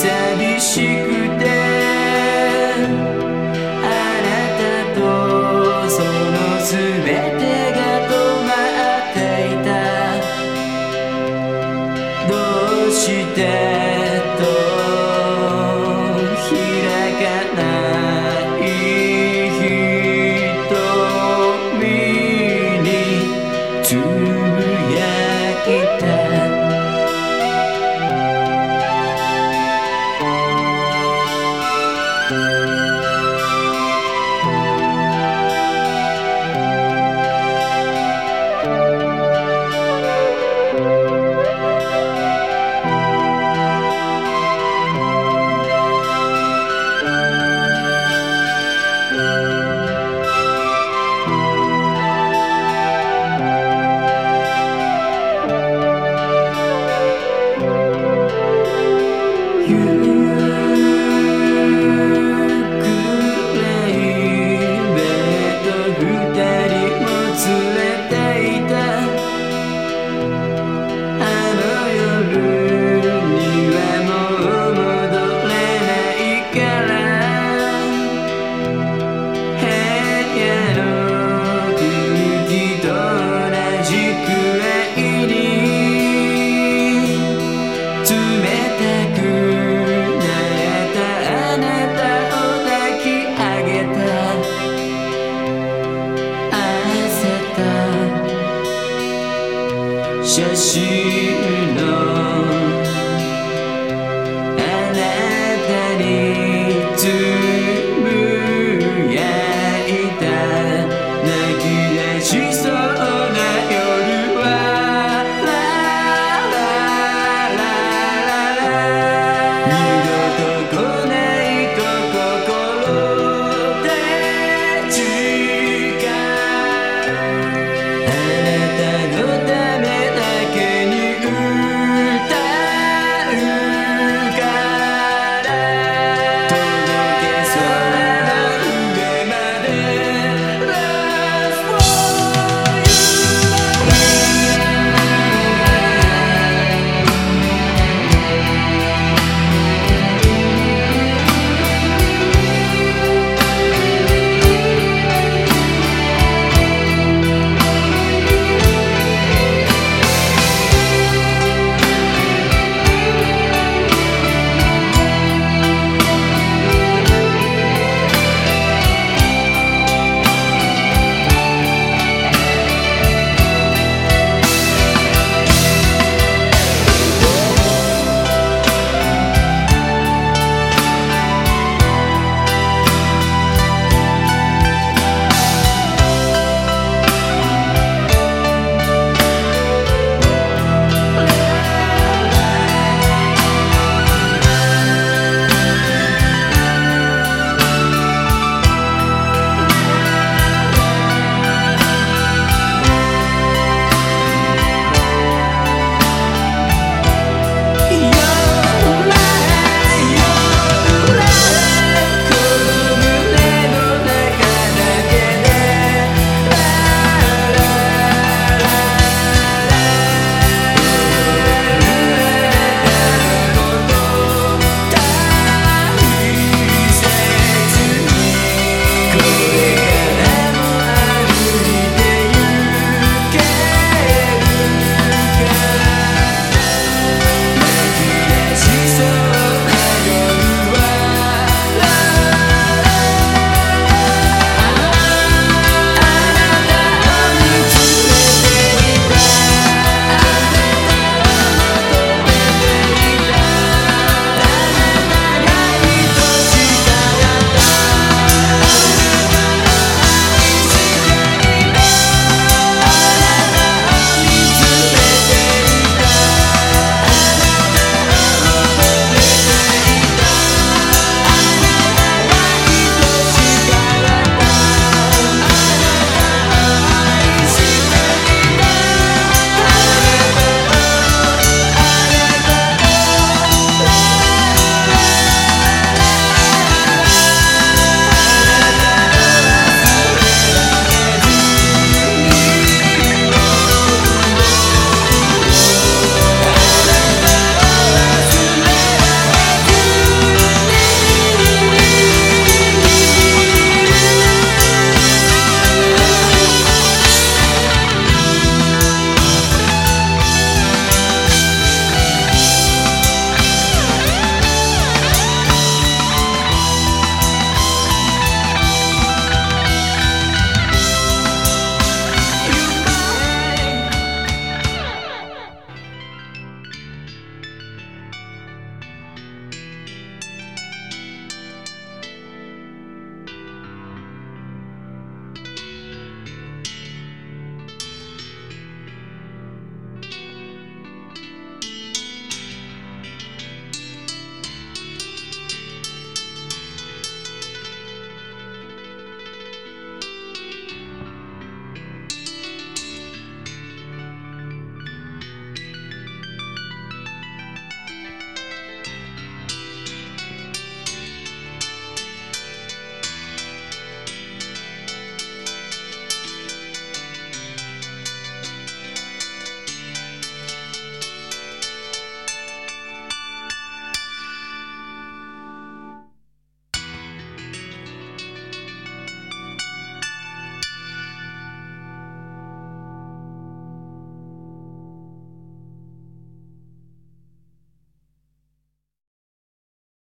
寂しくて。あなたとその全てが止まっていた。どうして you. ti.